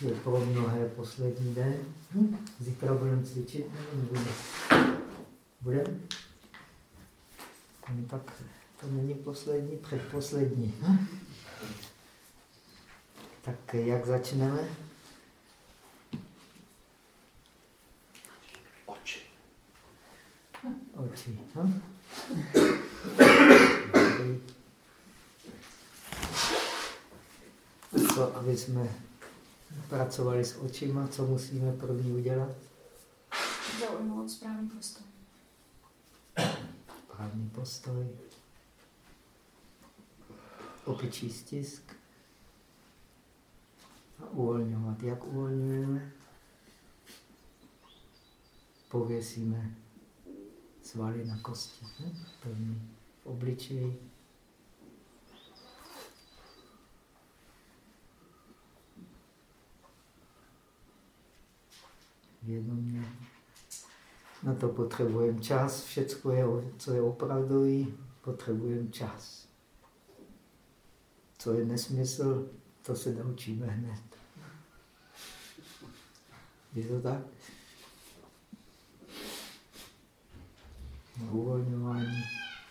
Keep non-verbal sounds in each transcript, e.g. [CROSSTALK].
je pro mnohé poslední den. Hm? Zítra budeme cvičit nebo nebudeme? Budeme? No, tak to není poslední, předposlední. Hm? Tak jak začneme? Oči. Oči. [COUGHS] Hm? Co, aby jsme pracovali s očima, co musíme první udělat? Zaujmout správný postoj. Správný postoj. Opičí stisk. A uvolňovat. Jak uvolňujeme? Pověsíme svaly na kosti. Hm? První v vědomě. Na to potřebujeme čas, všecko je, co je opravdový, potřebujeme čas. Co je nesmysl, to se naučíme hned. Je to tak? Na uvolňování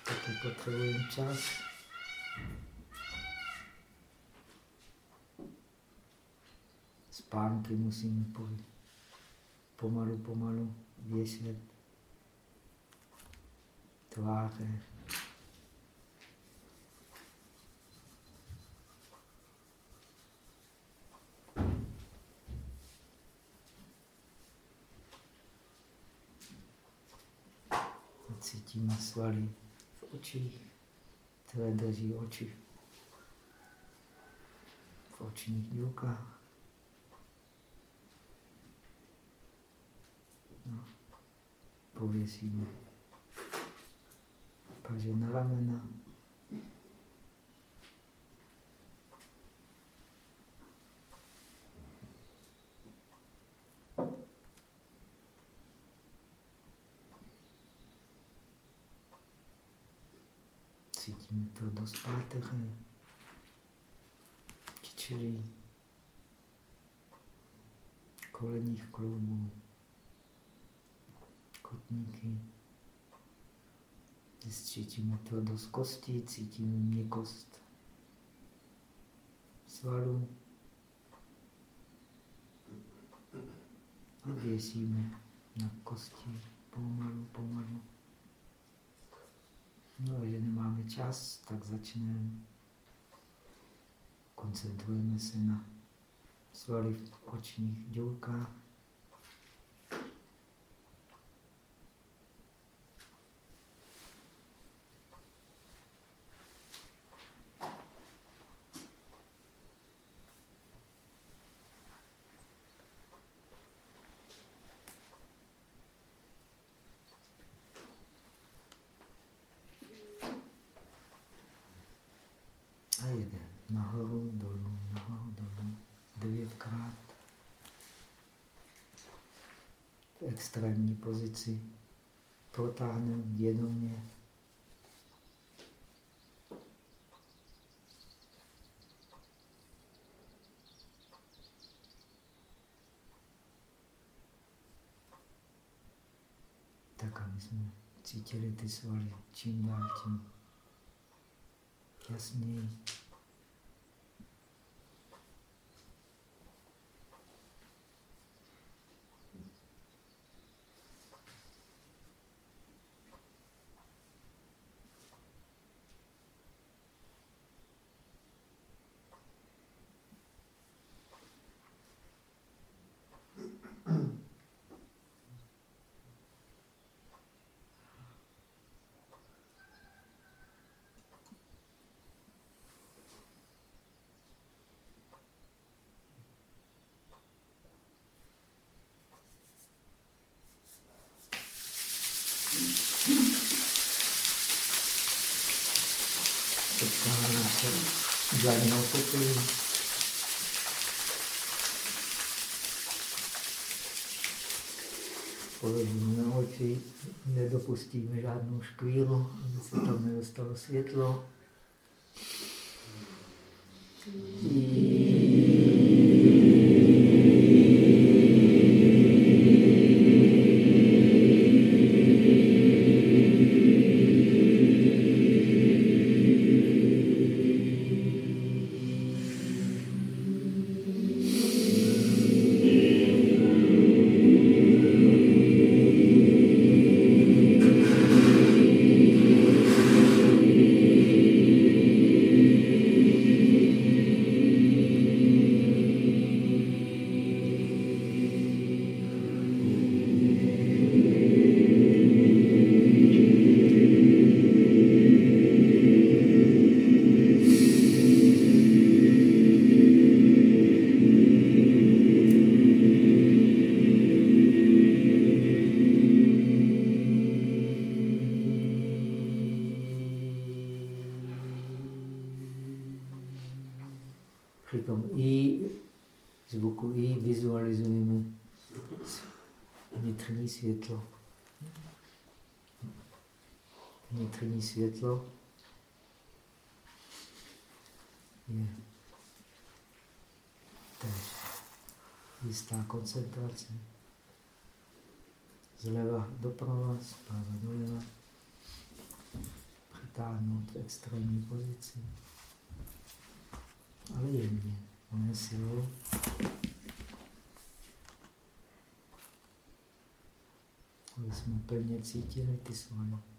taky potřebujeme čas. Spánky musíme pojít pomalu, pomalu věšet tváře. Cítíme svaly v očích, které drží oči v očních dílkách. Pověsíme. Paže na ramena. Cítíme to do zpáteře, kyčelí, koleních kloubů kotníky. Cítíme tvrdost kosti, cítíme měkost svalů. A věsíme na kosti pomalu, pomalu. No a že nemáme čas, tak začneme. Koncentrujeme se na svaly v očních dělkách. Pozici, protáhneme vědomě. Tak, aby jsme cítili ty svaly čím dál tím jasněji. Pokoju. Položíme na oči, nedopustíme žádnou škvíru, aby se tam nedostalo světlo. I... světlo je tež jistá koncentrace. Zleva doprava, zprava doleva. Přitáhnout v extrémní pozici. Ale jemně, ne silou. aby jsme pevně cítili ty svoje.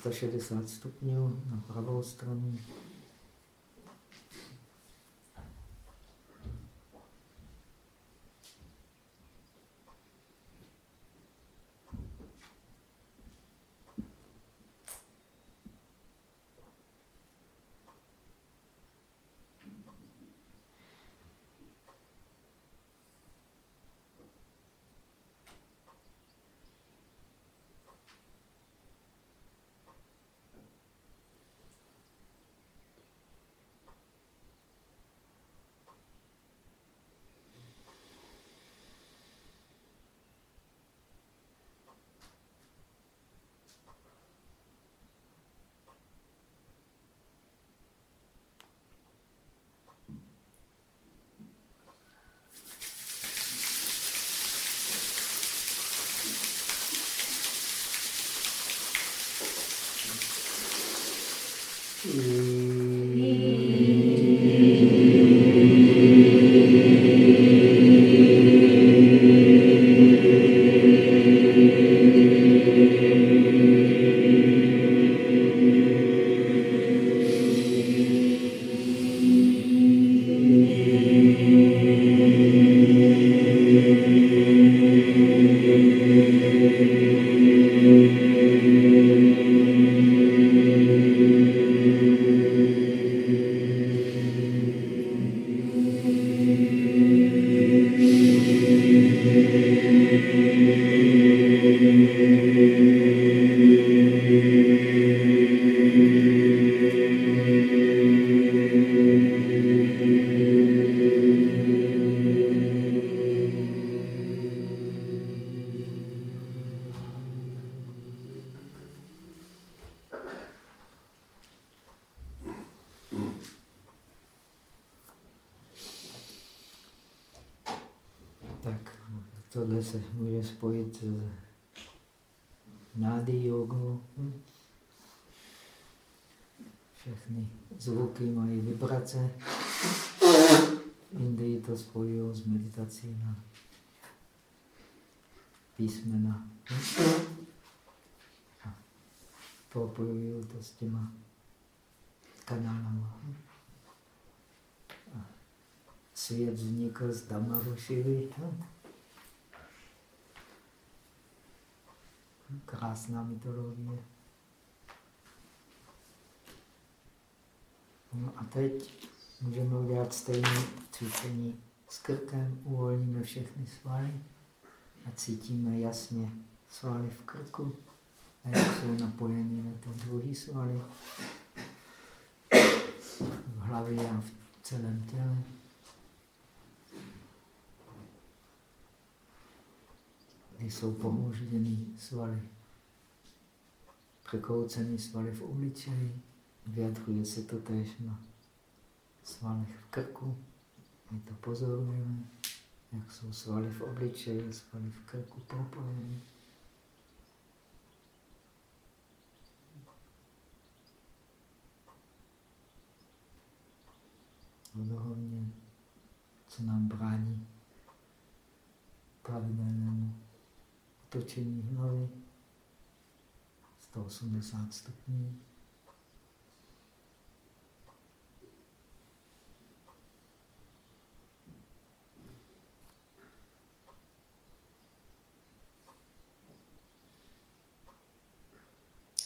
360 stupňů těma kanálama. A svět vznikl z Damarušivy. Krásná mytologie. No a teď můžeme udělat stejné cvičení s krkem. Uvolníme všechny svaly a cítíme jasně svaly v krku a jak jsou napojeny na ten druhý svaly v hlavě a v celém těle. kdy jsou pohořený svaly, překoucený svaly v obličeji, vyjadřuje se to též na svalech v krku. My to pozorujeme, jak jsou svaly v obličeji, svaly v krku propojeny. Hlavně, co nám brání pravidelnému točení hlavy 180 stupňů.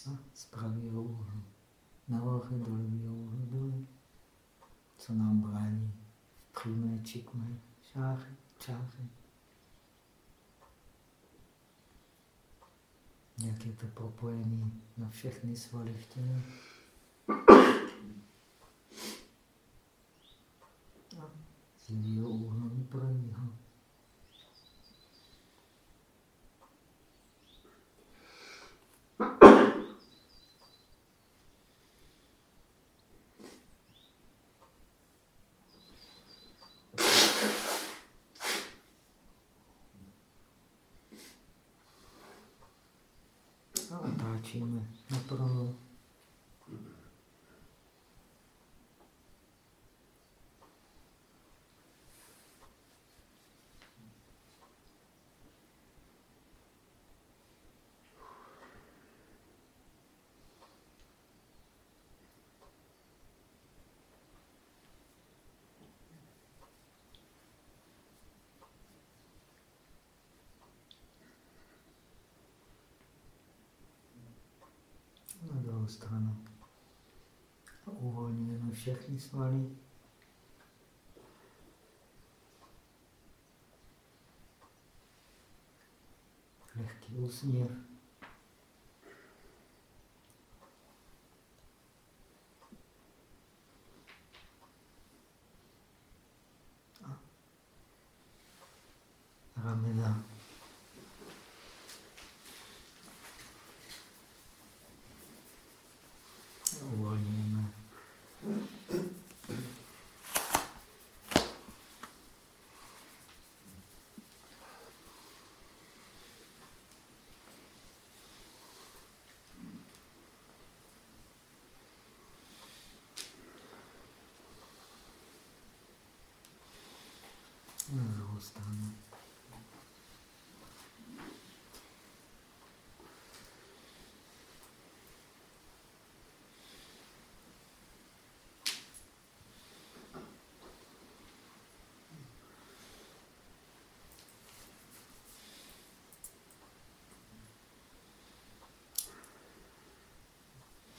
A z pravého úhlu nahoře, do levého úhlu dole. Co nám brání přímé čikmé šáře, čáře. Jak je to propojené na všechny svaly v těle. A z levého úhlu do pravého. A otáčíme napravo. na druhou stranu. A uvolňujeme všechny svaly. Lehký úsměv. A Ramena. Uvolňujeme. Na druhou stranu.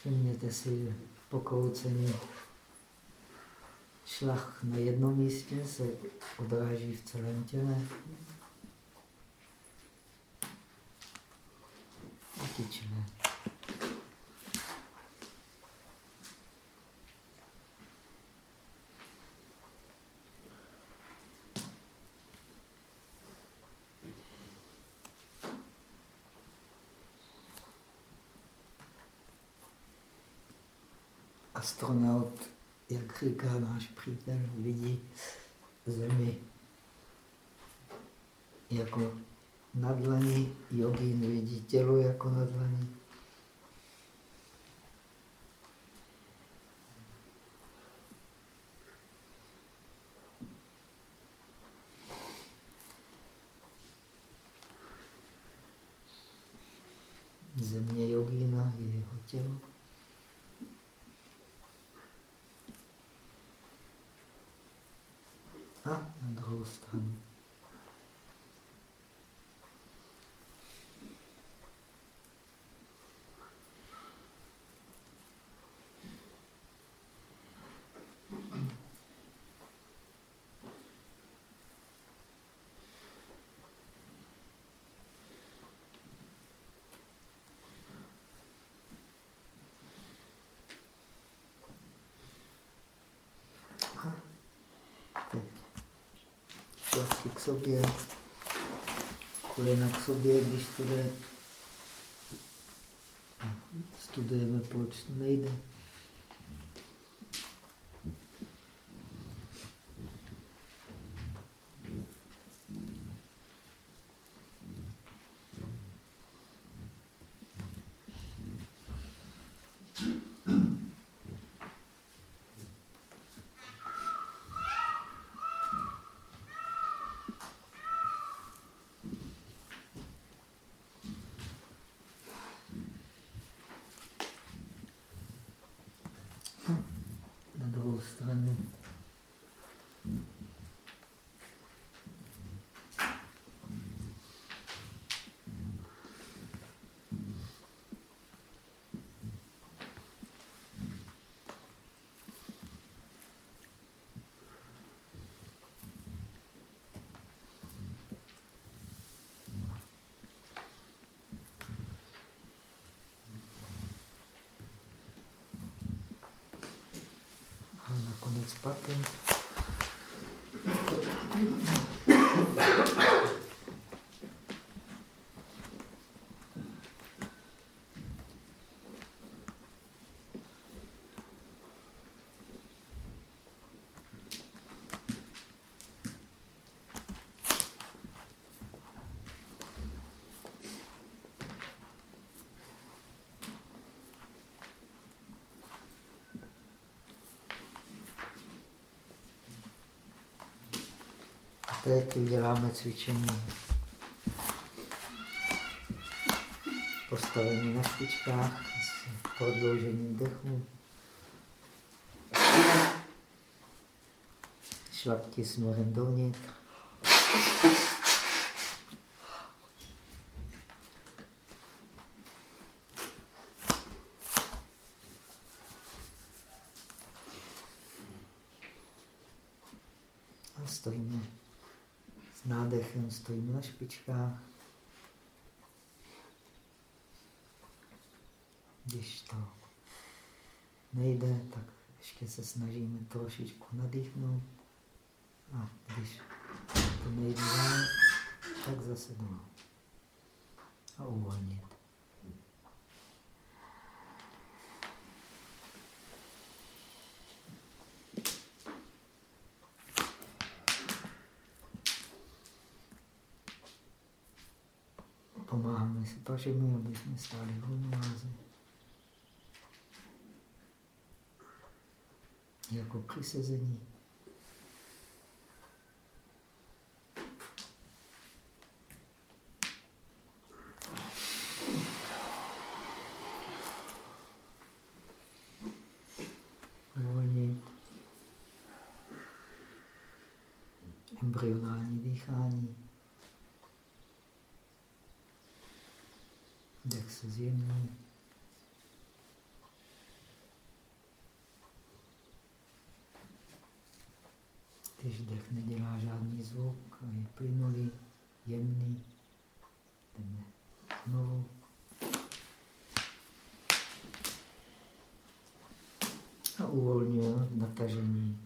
Všimněte si pokoucení. Šlach na jednom místě se odráží v celém těle. Říká náš přítel, vidí Zemi jako na dlani, jogín vidí tělo jako na dlani. Země jogína je jeho tělo. A na druhou stranu. Teď šlachty k sobě, kolena k sobě, když to jde. Studujeme, proč to nejde. špatný. Teď uděláme cvičení postavení na špičkách s prodloužením dechu. Šlapti směrem dovnitř. A stojíme nádechem stojíme na špičkách. Když to nejde, tak ještě se snažíme trošičku nadýchnout. A když to nejde, tak zase doma. A uvolnit. Pažemi, aby jsme stáli v rovnováze. Jako při sezení. Uvolnit. Embryonální dýchání. Dech se zjemní. Když dech nedělá žádný zvuk je plynulý, jemný, jdeme znovu. A uvolňuje natažení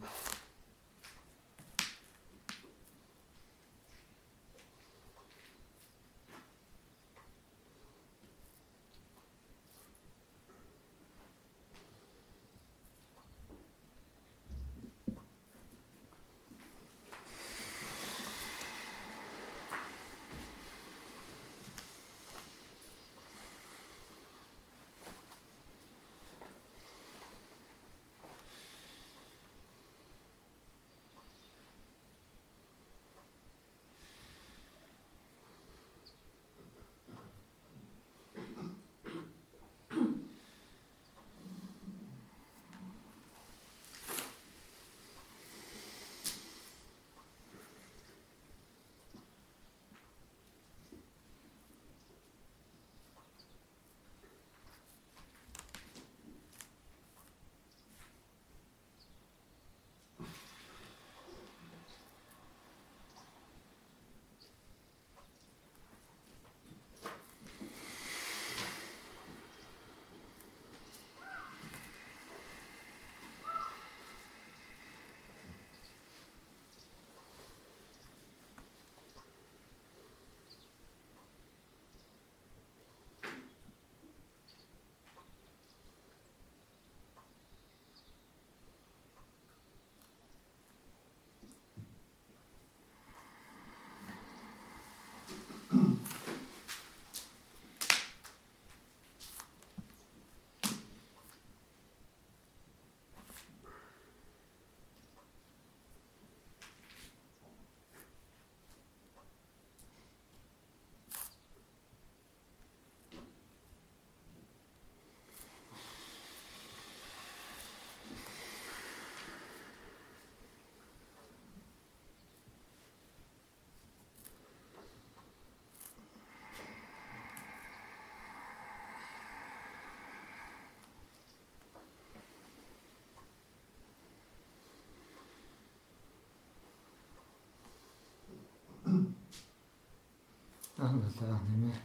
A natáhneme.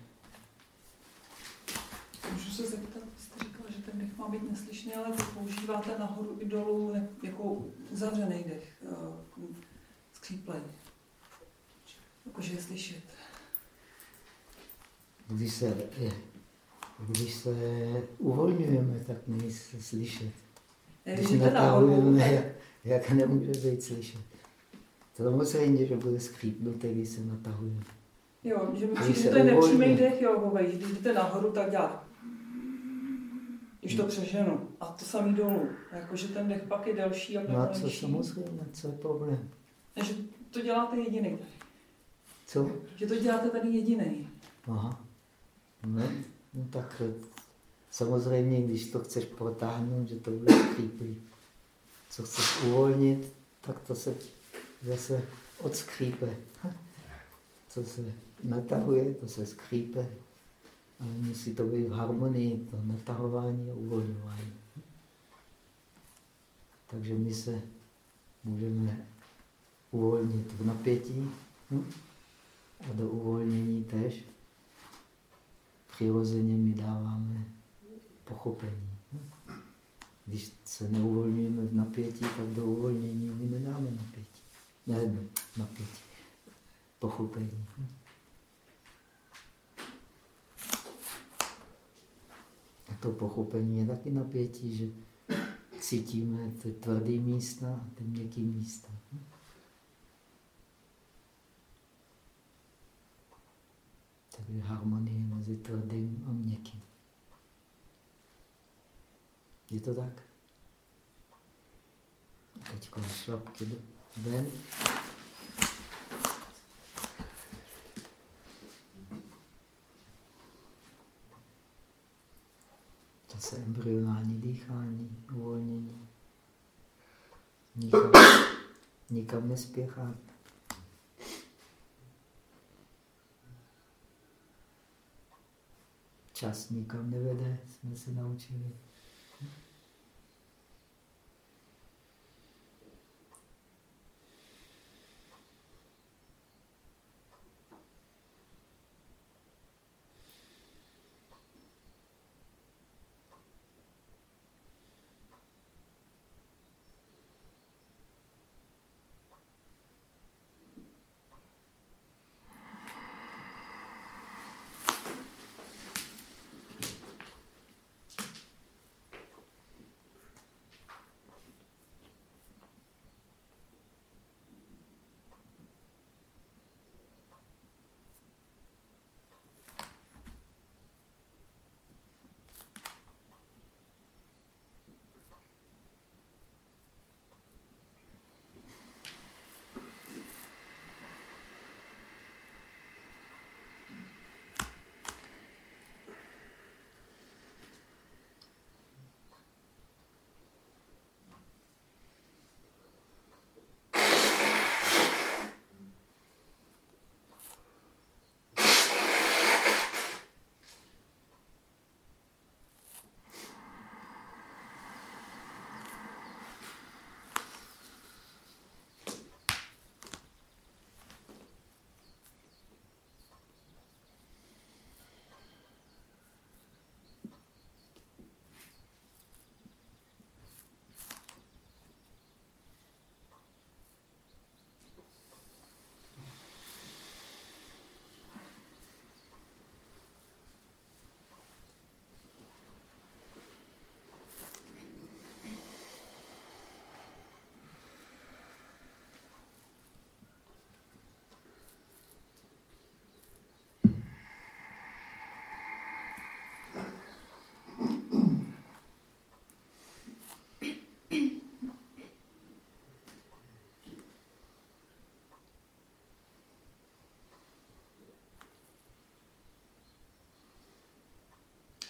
Můžu se zeptat, jste říkal, že ten dech má být neslyšný, ale vy používáte nahoru i dolů jako uzavřený dech, uh, skříplej. Jakože je slyšet. Když se, když se uvolňujeme, tak není se slyšet. Když se natahujeme, jak, jak nemůže být slyšet. To samozřejmě, že bude skřípnutý, když se natahujeme. Jo, že mi přijde, že to je nepřímý dech jogový, když jdete nahoru, tak dělá. Když to přeženu. A to samý dolů. Jakože ten dech pak je delší a No a co samozřejmě, co je problém? Že to děláte jediný. Co? Že to děláte tady jediný. Aha. No, no tak samozřejmě, když to chceš protáhnout, že to bude skříplý. Co chceš uvolnit, tak to se zase odskřípe. [LAUGHS] Co se natahuje, to se skřípe. Ale musí to být v harmonii, to natahování a uvolňování. Takže my se můžeme uvolnit v napětí hm? a do uvolnění tež přirozeně my dáváme pochopení. Hm? Když se neuvolňujeme v napětí, tak do uvolnění my nedáme napětí. Ne, napětí. Pochopení. To pochopení je taky napětí, že cítíme ty tvrdé místa a ty měkké místa. Takže harmonie mezi tvrdým a měkkým. Je to tak? Teď šlapky ven. Zase embryonální dýchání, uvolnění. Nikam, [COUGHS] nikam nespěchat. Čas nikam nevede, jsme se naučili.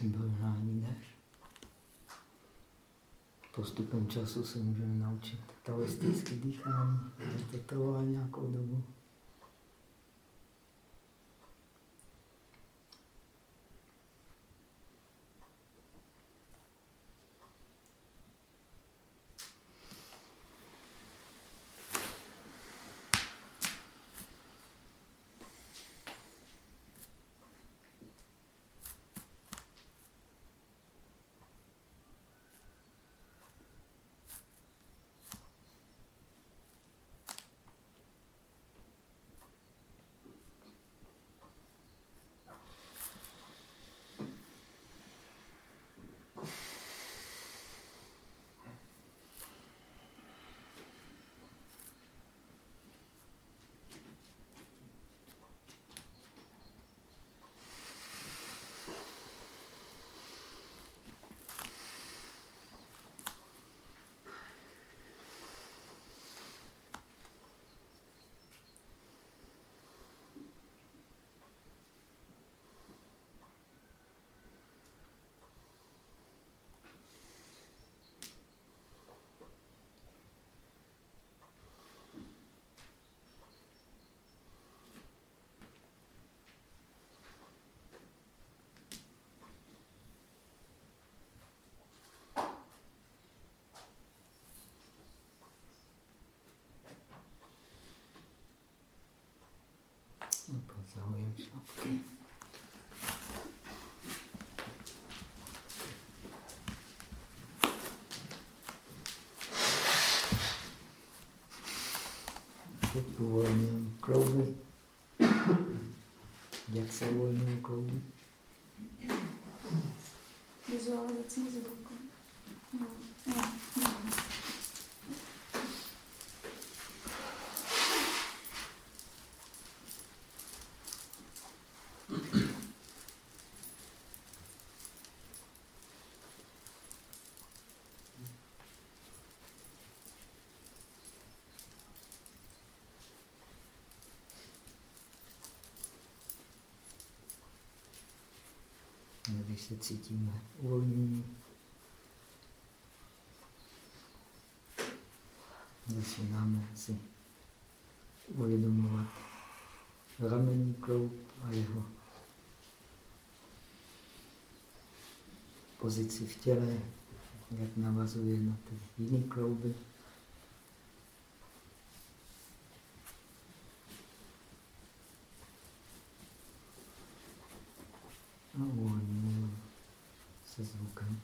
Embryonální dech. Postupem času se můžeme naučit taoistické dýchání, to trvá nějakou dobu. Zahojem šlapky. Teď uvolňujem klouby. Jak se uvolňují klouby? Vizualizací zvuku. No, no, no. Když se cítíme uvolnění, začínáme si uvědomovat ramenní kloub a jeho pozici v těle, jak navazuje na ty jiné klouby. A uvolňujeme se zvukem.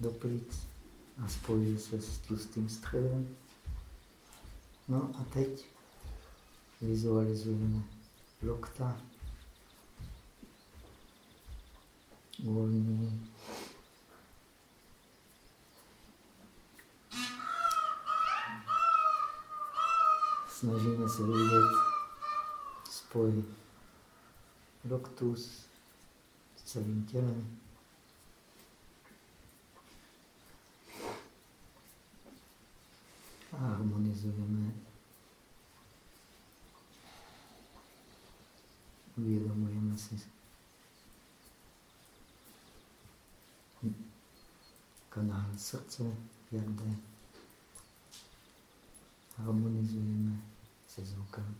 Do plic a spojuje se s tlustým střevem. No a teď vizualizujeme lokta. Uvolnění. Snažíme se vidět spoj loktus s celým tělem. A harmonizujeme. Uvědomujeme si kanál srdce, jak jde. Harmonizujeme se zvukem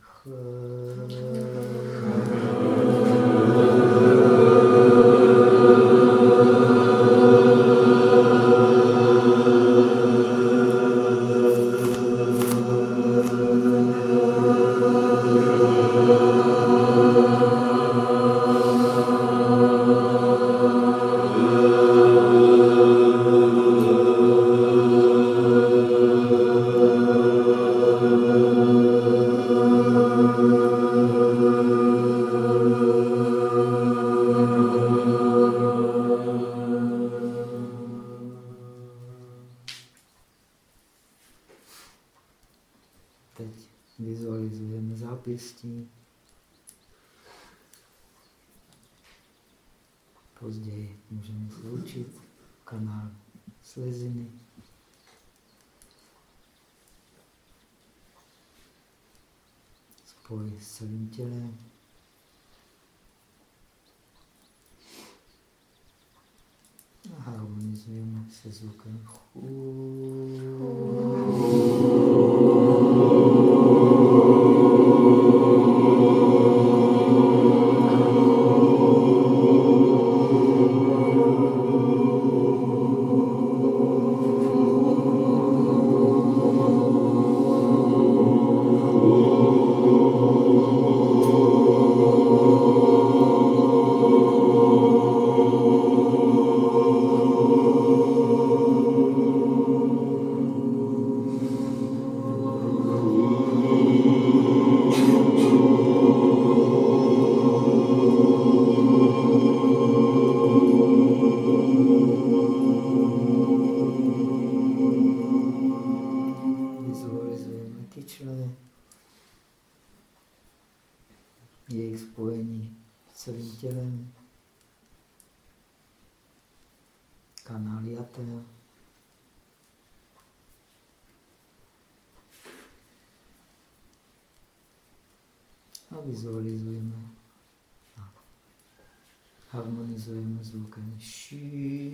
harmonizujeme zvukem ší.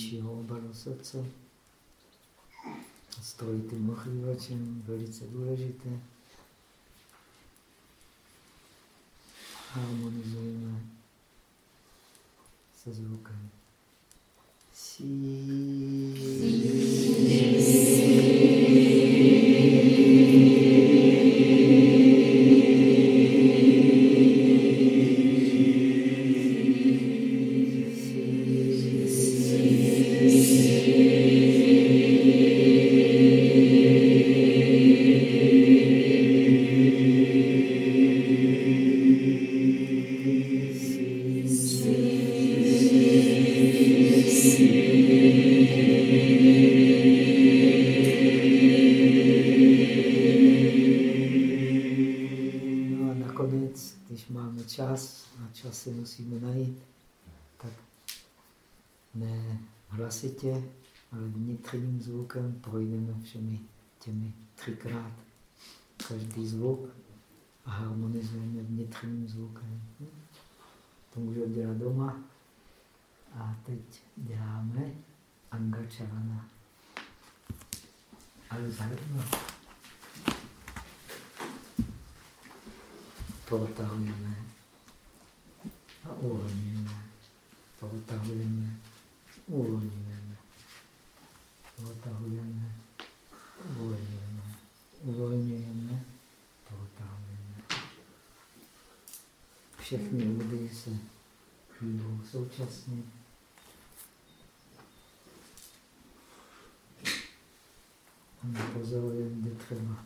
Vnějšího obalu srdce s trojitým ochlívačem, velice důležité. Harmonizujeme se zvukem. No a všemi těmi třikrát každý zvuk a harmonizujeme vnitřním zvukem. To můžeme dělat doma. A teď děláme angačána. Ale zajedno. protahujeme a uvolňujeme. Protahujeme, uvolňujeme. Protahujeme, uvolňujeme. Uvolňujeme, protahujeme. Všechny údy se hýbou současně. A my pozorujeme, kde třeba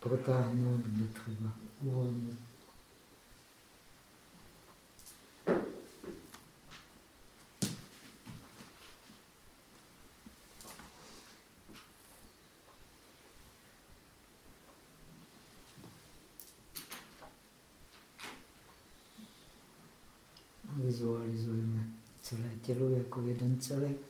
protáhnout, kde třeba uvolnit. Vizualizujeme celé tělo jako jeden celek.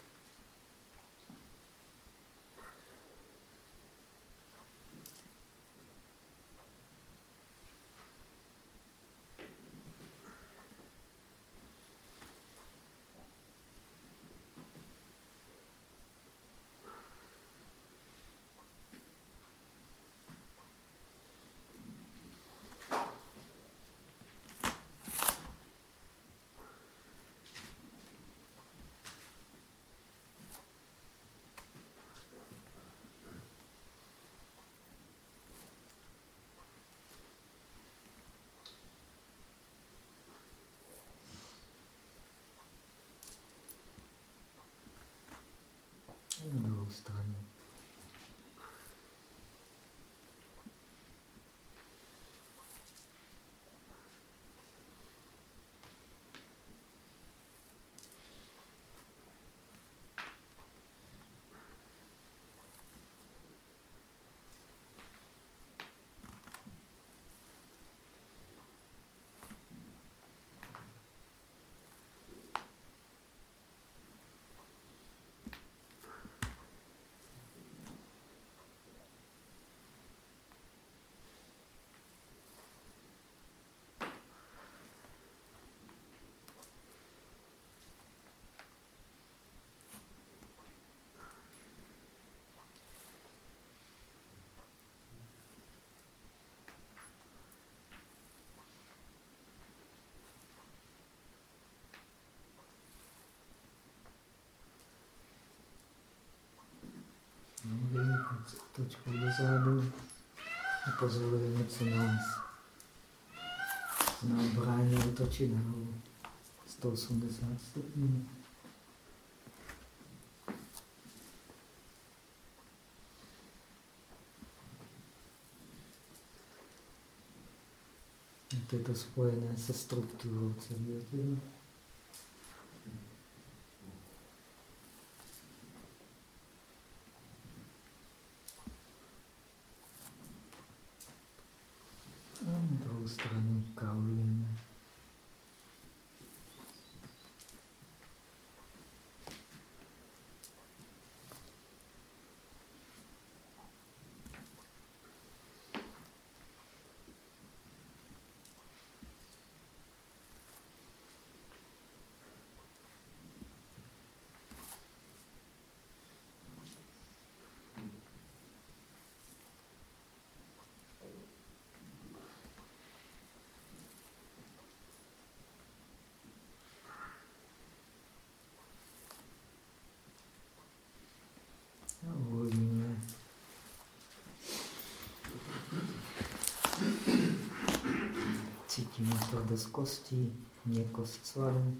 Točkou dozadu a pozorujeme, co nás nám brání otočit hlavu 180 stupňů. Je to spojené se strukturou celého těla. druhou stranu kaulujeme. Cítíme tvrdost kostí, měkkost svalů.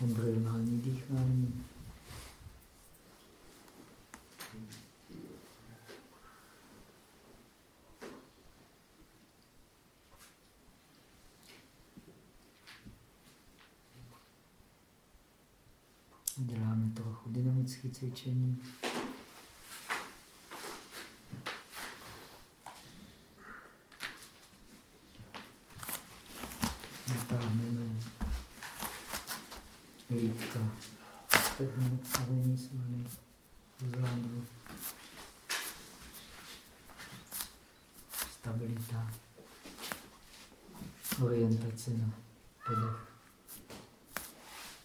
Embryonální dýchání. Děláme trochu dynamické cvičení. Natáhneme zádu, stabilita, orientace na podech,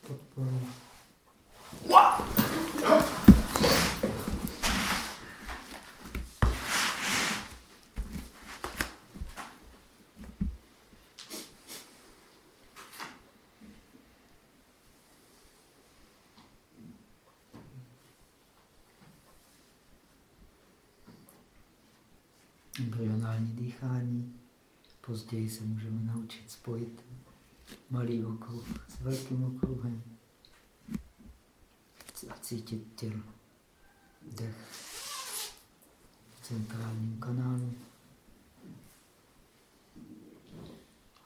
podporu. embryonální dýchání. Později se můžeme naučit spojit malý okruh s velkým okruhem a cítit tělo, dech v centrálním kanálu,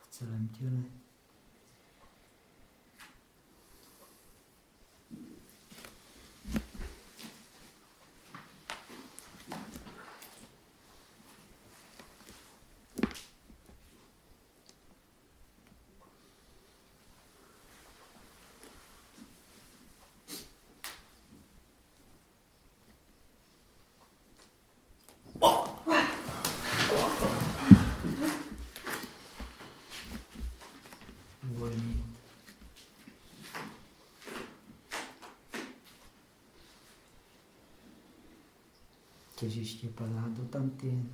v celém těle. Uvolnit. Těžiště padá do tantien.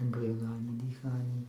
Embryonální dýchání.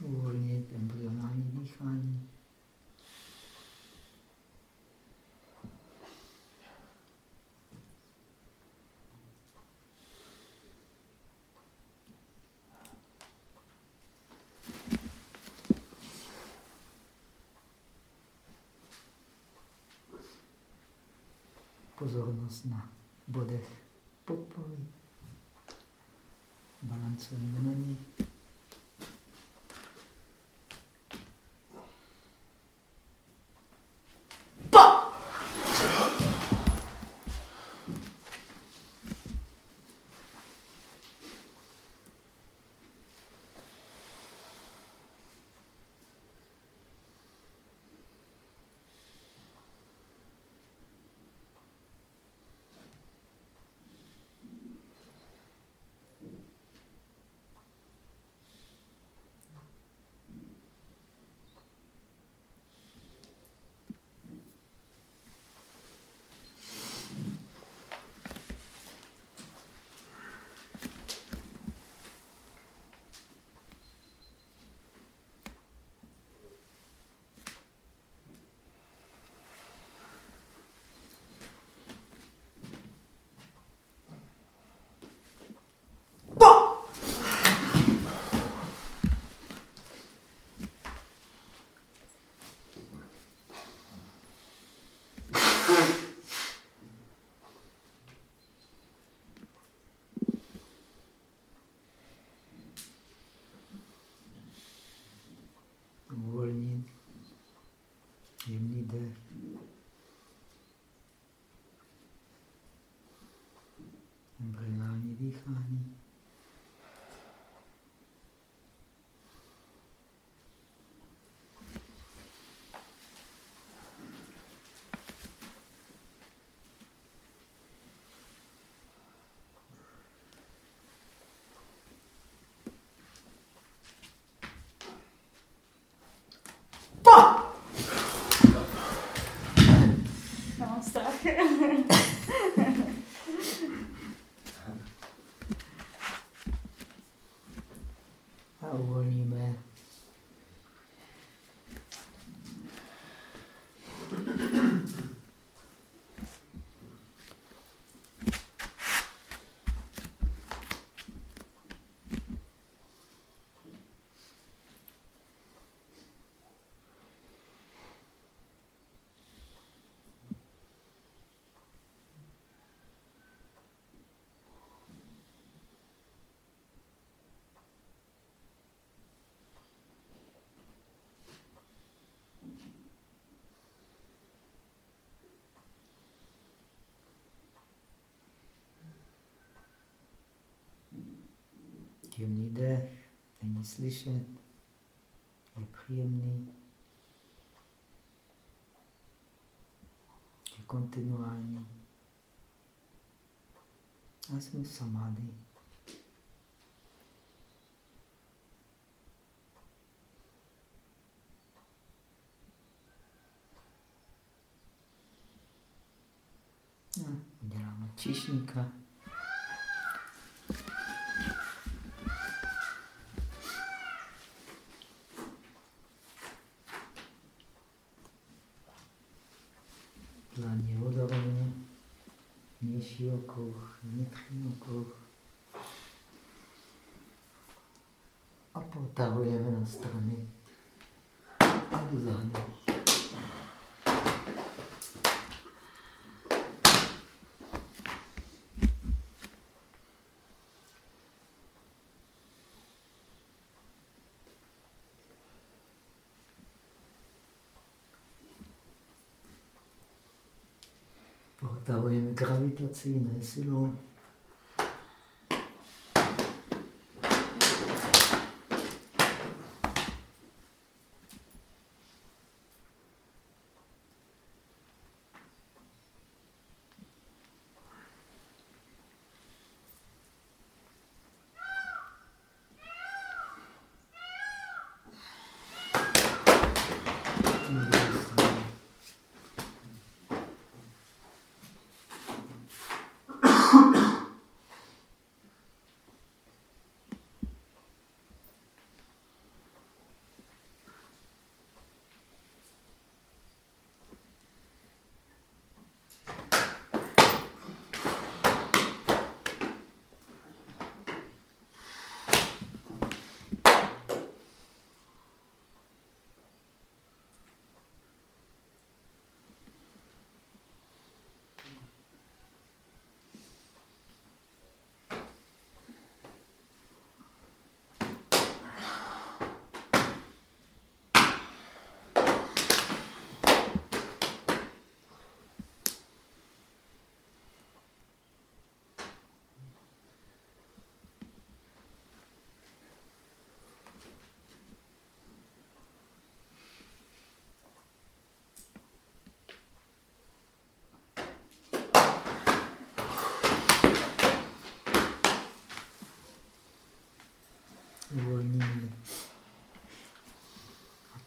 Uvolnit embryonální dýchání. Pozornost na bodech podpory. Balancujeme na nich. Uvolnit. Jemný dech. Embryonální dýchání. Já mám strach. A uvolníme. Jemný dech, není slyšet, je příjemný, je kontinuální. A jsme v samády. A uděláme číšníka. Dlaně vodorovně, vnější A potahujeme na strany a vzadu. Potahujeme gravitací, ne silou.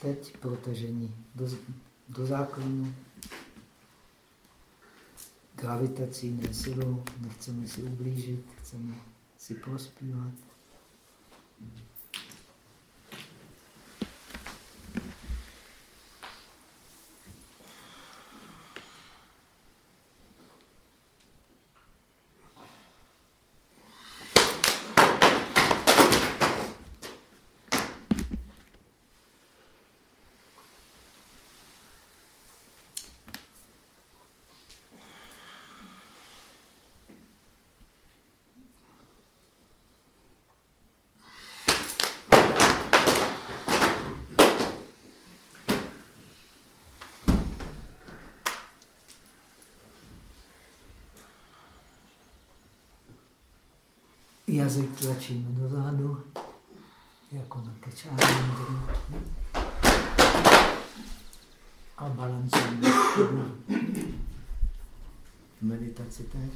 Teď protažení do, do záklonu. Gravitací, ne silou, nechceme si ublížit, chceme si prospívat. Jazyk tlačíme dozadu, jako na kečání. A balancujeme meditaci tež.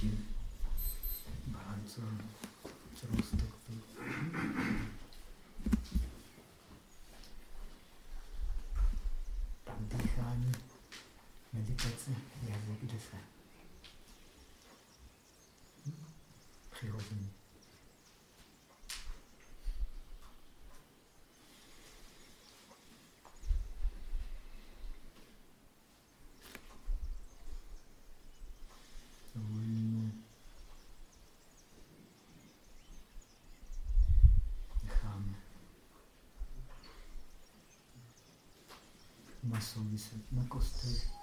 Tím balancujeme celou strukturu. Tam dýchání, meditace, jazyk, kde se přirozeně. Dovolíme. Necháme maso vyset na kostech.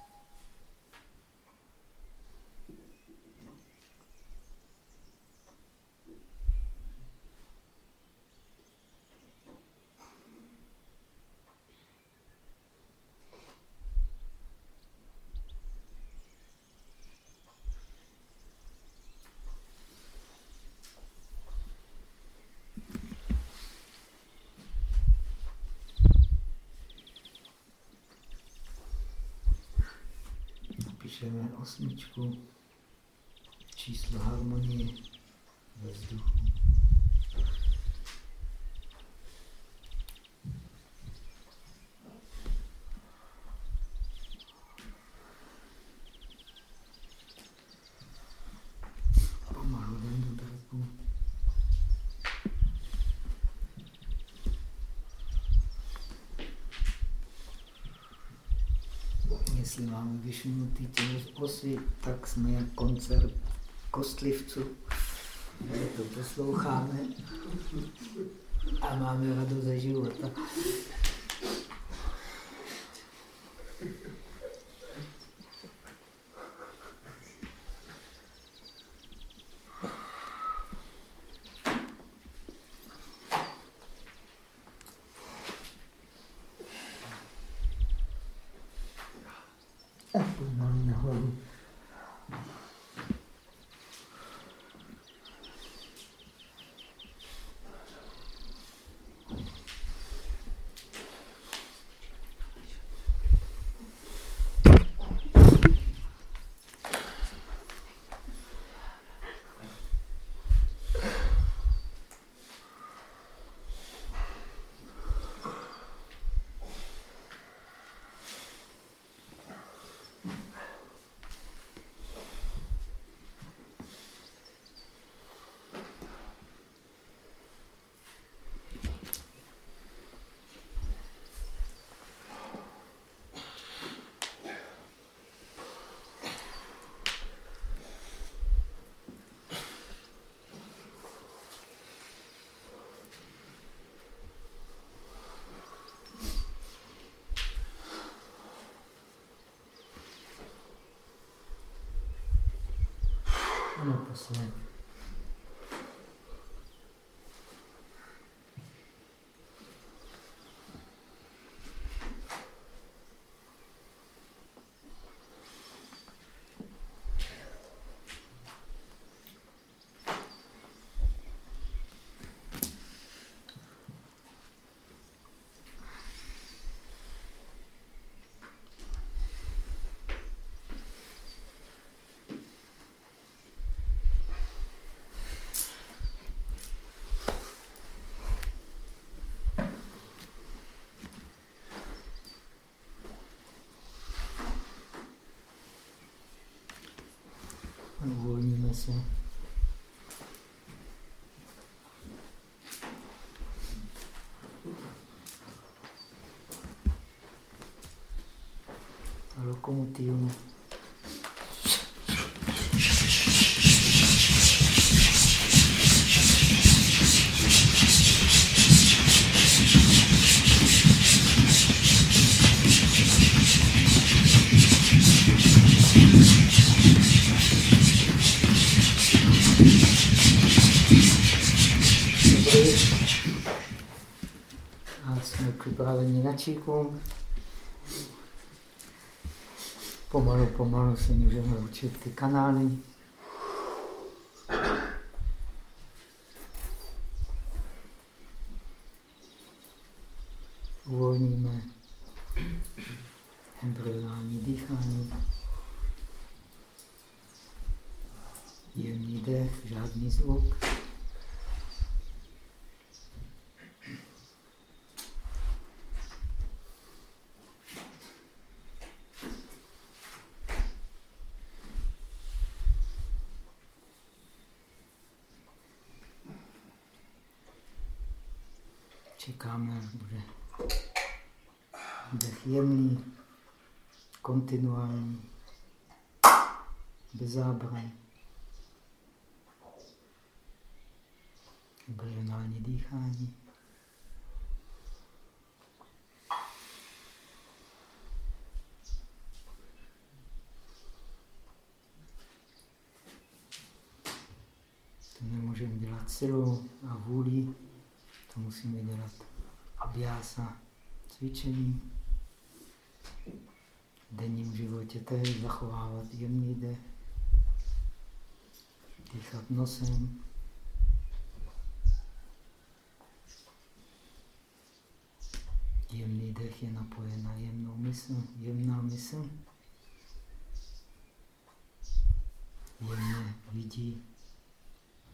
Napíšeme osmičku, číslo harmonie ve vzduchu. Jestli máme vyšinutý tělo z osy, tak jsme jak koncert kostlivců. To posloucháme a máme radost ze života. A pomalu nahoru. A naposled. A uvolníme se. Lokomotivu. Dobrý. Číku. Pomalu, pomalu se můžeme učit ty kanály. uvolníme embryonální dýchání. Jemný dech, žádný zvuk. Čekáme, bude dech jemný, kontinuální, bez zábran. Embryonální dýchání. To nemůžeme dělat silou a vůlí, musíme dělat abhyasa, cvičení. V denním životě též zachovávat jemný dech, dýchat nosem, Jemný dech je napojen na jemnou mysl, jemná mysl. Jemně vidí,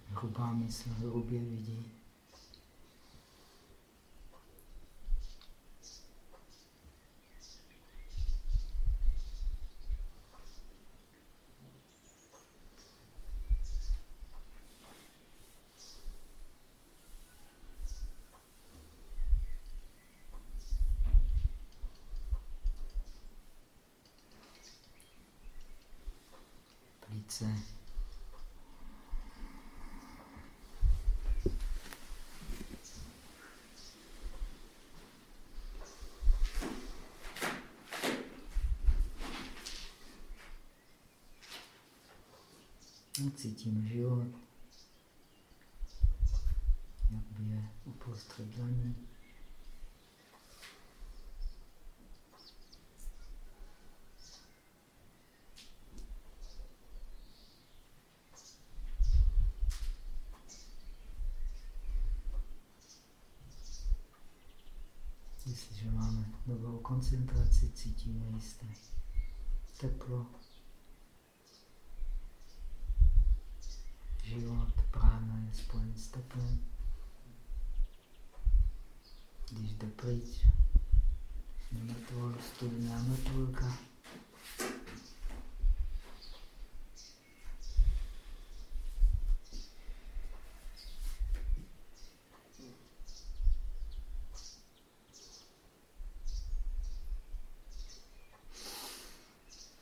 hrubá mysl hrubě vidí. Cítím život, jak bije uprostřed dlaní. Jestliže máme dobrou koncentraci, cítíme jisté teplo, život, prána je spojen s teplem. Když jde pryč, jsme mrtvol, studená mrtvolka.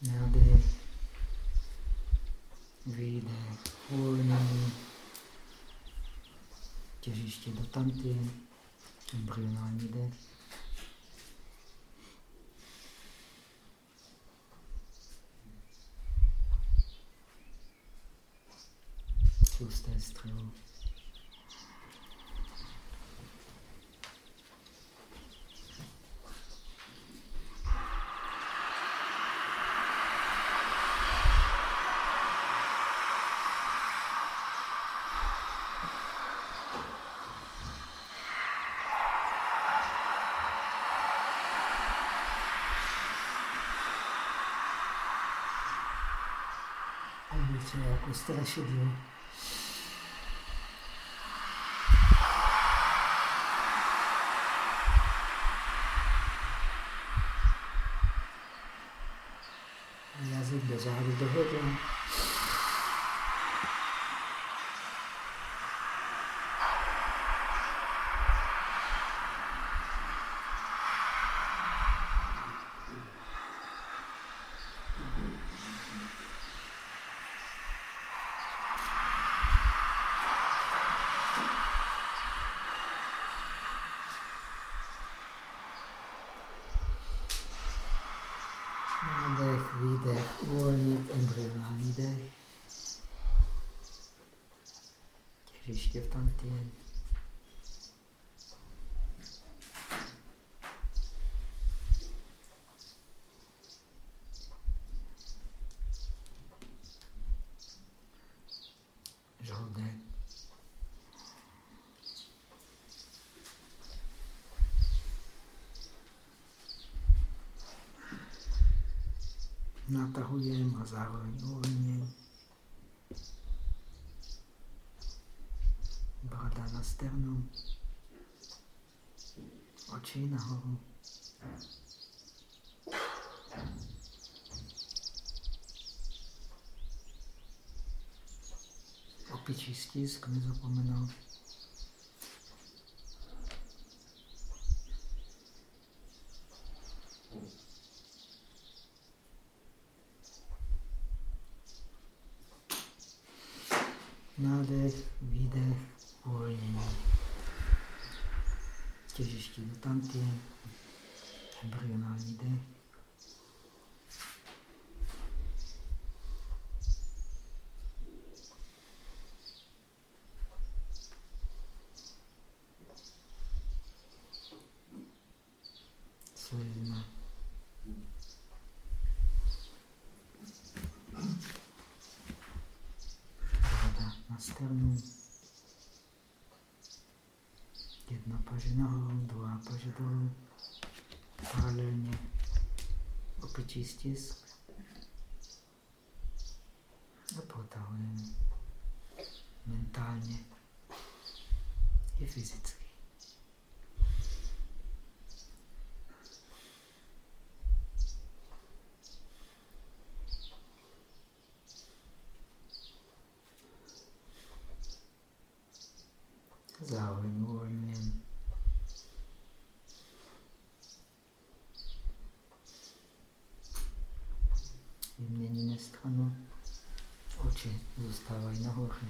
Nádech, výdech, uvolnění, těžiště do tantien, embryonální dech. Tlusté střevo. Obliče jako strašidlo. Jazyk příště v Tantien. Žaludek. Natahujeme a zároveň uvolňujeme. Brada na sternum. Oči nahoru. Opičí stisk nezapomenout. Nádech, výdech, uvolnění. Těžiště do tanty, embryonální dech. Slezina. Voda na sternum. Jedna paže nahoru, dolů. Paralelně opičí stisk. A protahujeme mentálně i fyzicky. Zároveň uvolňujeme vyměníme stranu, oči zůstávají nahoře.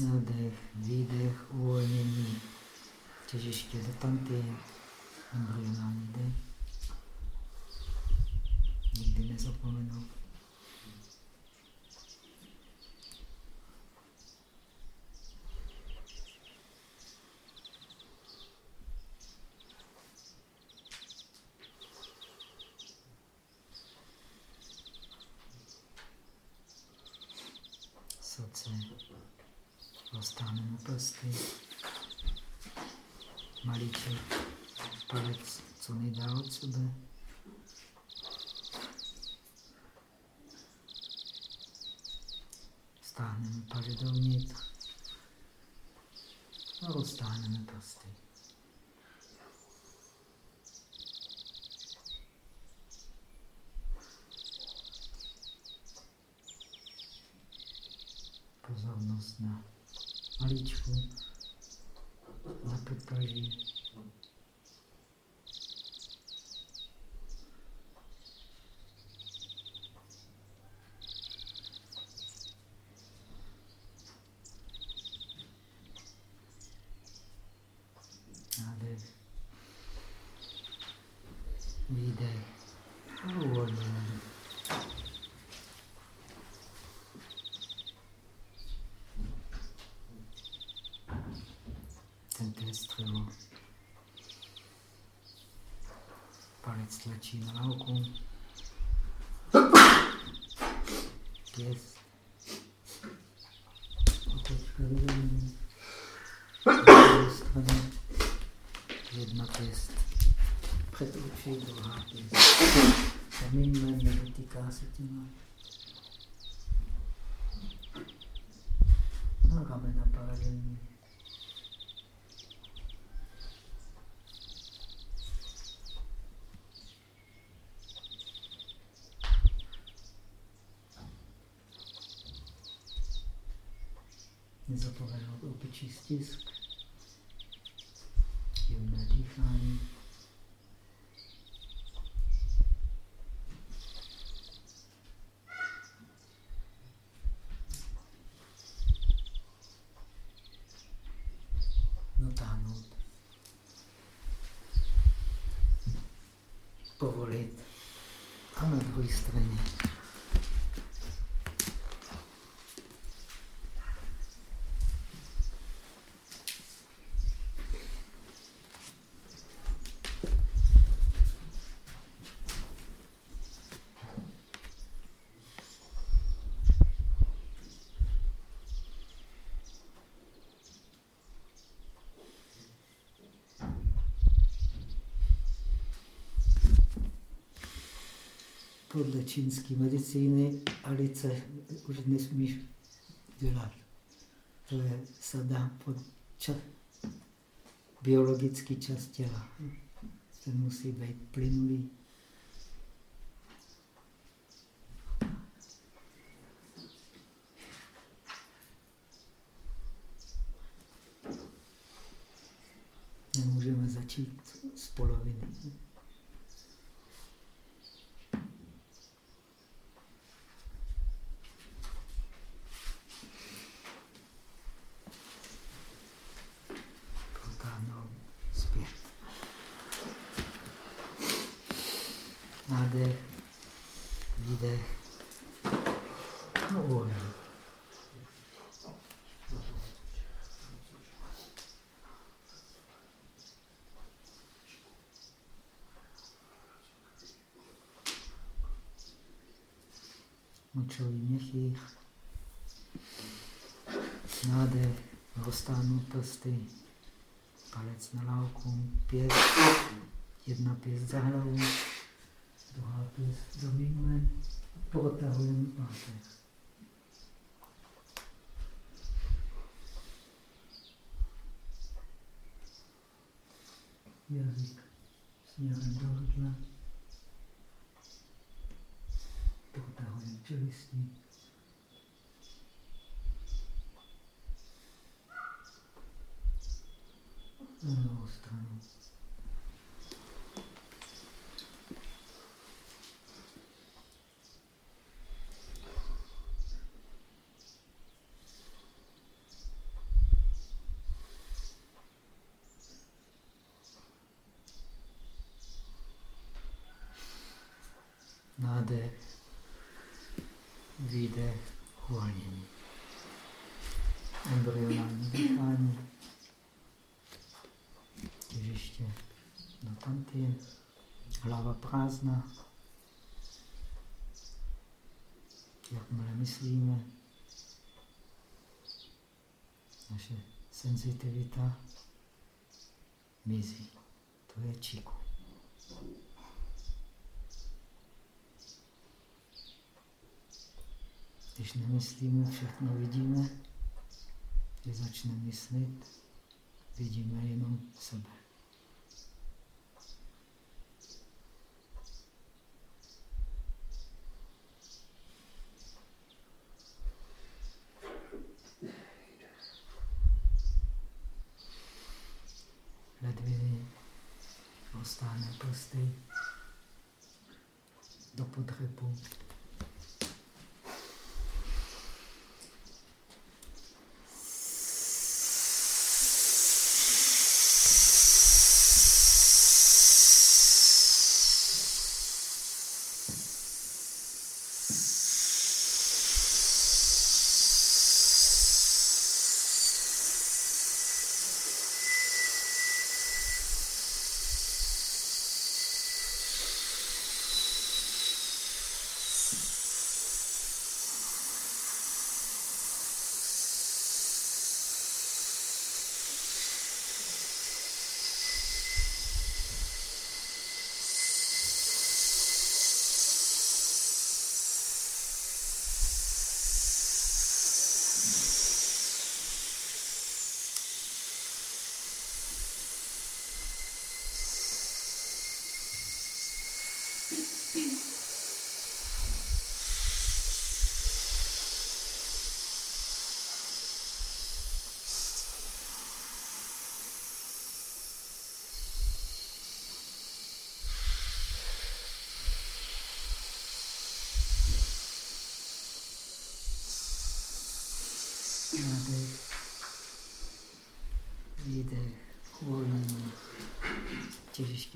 Nádech, výdech, uvolnění, tanty, embryonální dech. Nikdy nezapomenout. Srdce roztáhneme prsty, malíček, palec co nejdál od sebe. Stáhneme paže dovnitř a roztáhneme prsty. Pozornost na malíčku, na podpaží. Nádech. Výdech. A uvolnění. Tenké střevo. Palec tlačí na lauku. Pěst. Otečka vyvedení. Z druhé strany pěst před oči, druhá pěst. Zamíme, nedotýká se tím. No, ramena paralelní. Nezapomenout opičí stisk. dýchání. Dotáhnout. Povolit. A na druhé straně. Podle čínské medicíny alice už nesmíš dělat. To je sada pod čas, biologický čas těla. Ten musí být plynulý. Nemůžeme začít z poloviny. Protáhnout zpět. Nádech, výdech. No, uvolně. Měchýř. Nádech, roztáhnout prsty, palec na lávku, pěst, jedna pěst za hlavu, druhá pěst do minule, protahujeme páteř. Jazyk směrem do hrdla, protahujeme čelistí. Na druhou stranu. Nádech, výdech, uvolnění. Embryonální dýchání. Těžiště do tanty, hlava prázdná. Jakmile myslíme, naše senzitivita mizí. To je číku. Když nemyslíme, všechno vidíme. Když začneme myslet, vidíme jenom sebe.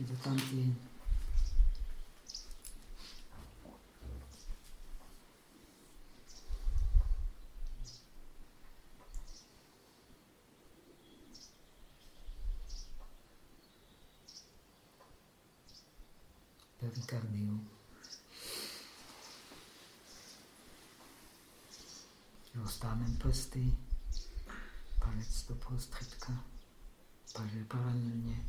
Do tamtin. perikardium. Roztáhneme prsty, palec do prostředka, paže paralelně.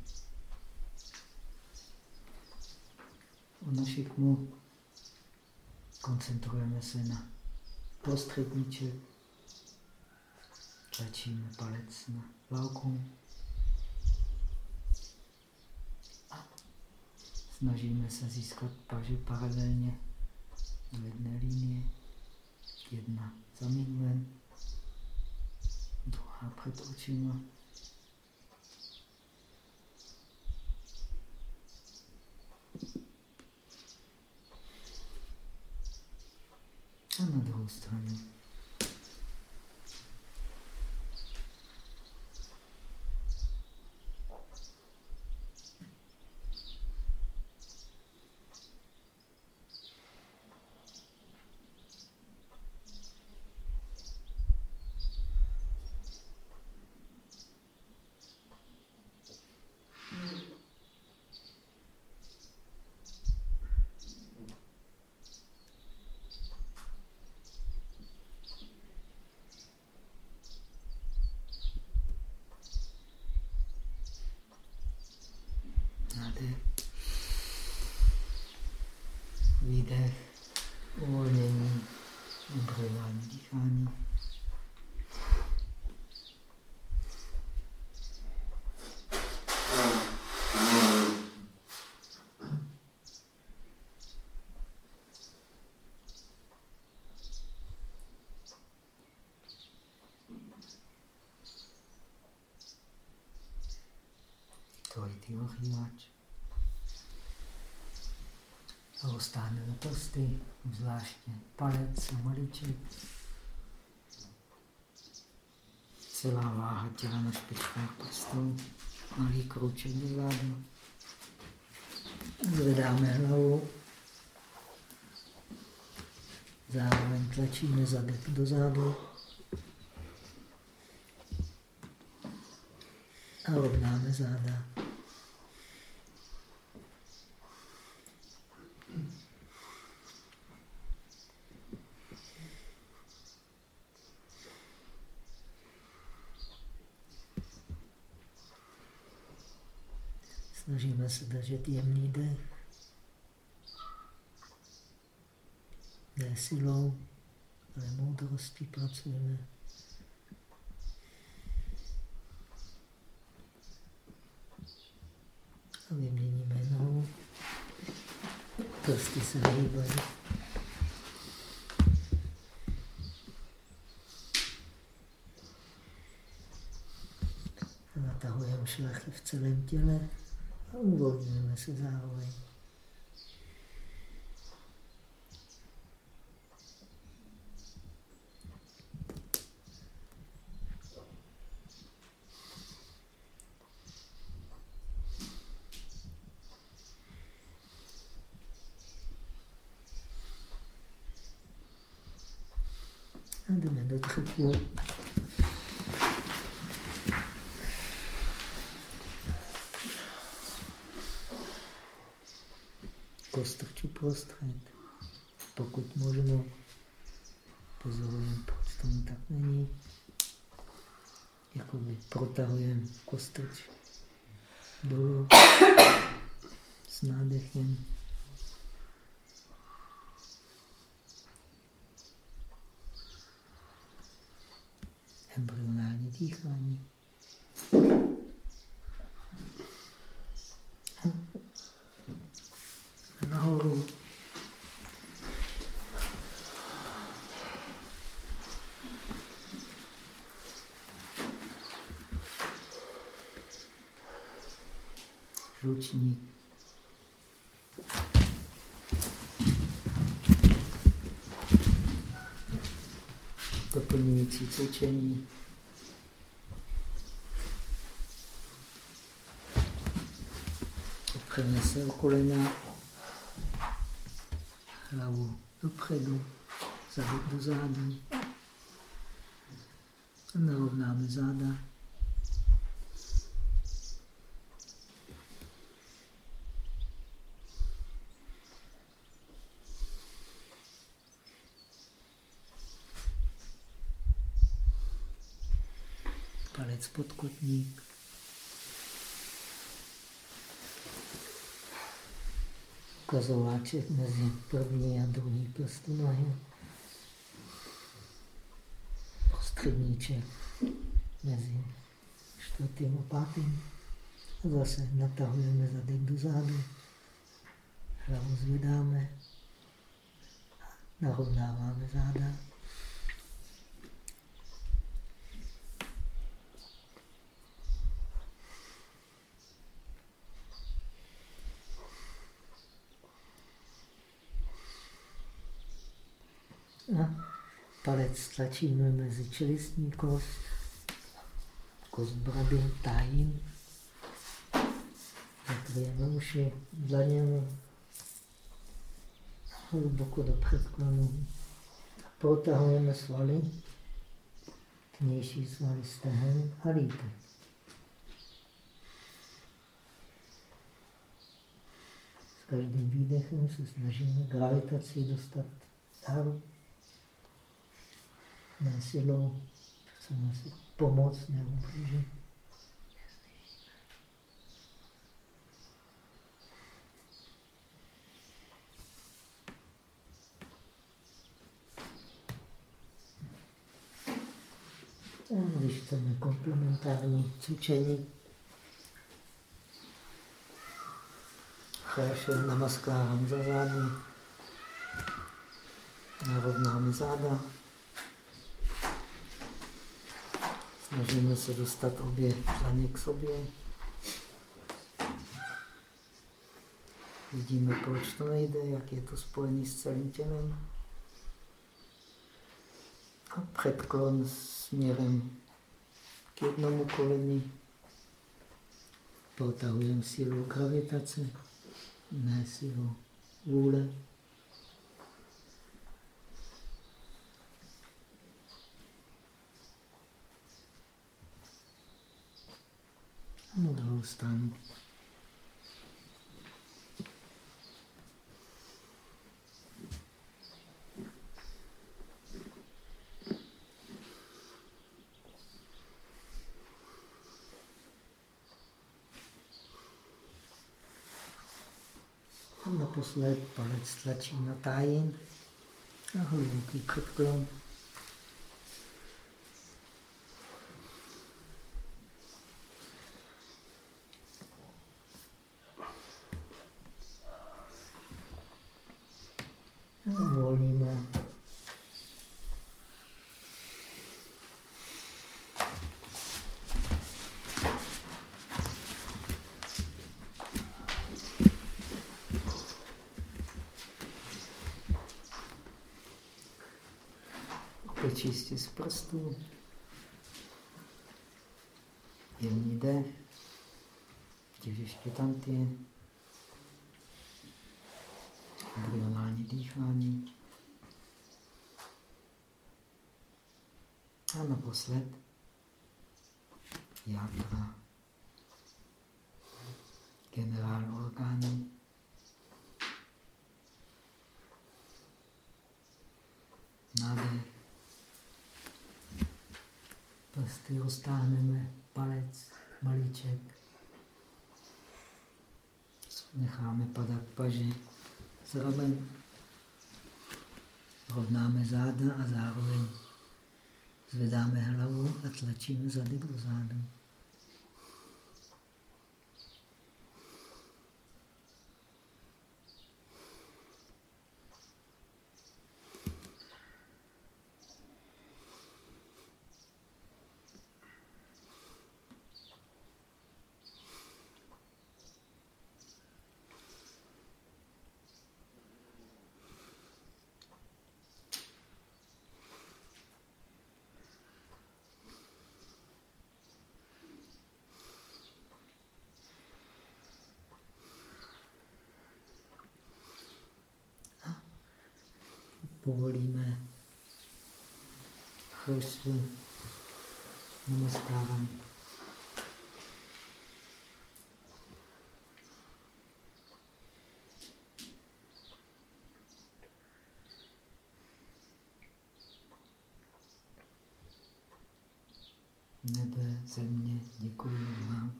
Našich mu koncentrujeme se na prostředníček, tlačíme palec na laukum. Snažíme se získat paže paralelně do jedné linie. Jedna za minulem, druhá před očima. A na druhou stranu. Trojitý ohřívač. Roztáhneme prsty, zvláště palec a malíček. Celá váha těla na špičkách prstů, malý krouček zádu. Zvedáme hlavu. Zároveň tlačíme zadek do zádu. A rovnáme záda. Snažíme se držet jemný dech. Ne silou, ale moudrostí pracujeme. A vyměníme nohu. Prsty se hýbají. Natahujeme šlachy v celém těle a uvolňujeme se zároveň. A jdeme do třepu. Kostrč uprostřed. Pokud možno, pozorujeme, proč tomu tak není. Jakoby protahujeme kostrč dolů s nádechem. Embryonální dýchání. nahoru. Žlučník. doplňující cvičení. Opřeme se o kolena, hlavu dopředu, zadek do zádu. A narovnáme záda. Palec podkotník. Ukazováček mezi první a druhý prsty nohy. Prostředníček mezi čtvrtým a pátým. A zase natahujeme zadek do zádu. Hlavu zvedáme. Narovnáváme záda. A palec stlačíme mezi čelistní kost, kost brady, tájím. Zakryjeme uši dlaněmi hluboko do předklonu. Protahujeme svaly, vnější svaly stehen a. S každým výdechem se snažíme gravitaci dostat dál ne silou, chceme si pomoct nebo ublížit. Když chceme komplementární cvičení, Хорошо, намаскарам за zády. Narovnáme záda. Snažíme se dostat obě dlaně k sobě. Vidíme, proč to nejde, jak je to spojené s celým tělem. A předklon směrem k jednomu koleni. Protahujeme sílu gravitace, ne sílu vůle. Na druhou stranu. A naposled palec tlačí na tájin a hluboký krklon. Čistě z prstů. Jemný dech, diviškytantie, embryonální dýchání. A naposled játra, generál orgány. Nádech. Prsty roztáhneme, palec, malíček. Necháme padat paže z ramen. Rovnáme záda a zároveň zvedáme hlavu a tlačíme zadek do zádu. Povolíme chvilku namaskárám. Nebe, země, děkuji vám.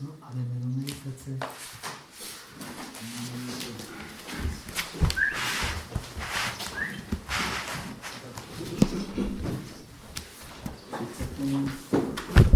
No a jdeme do meditace.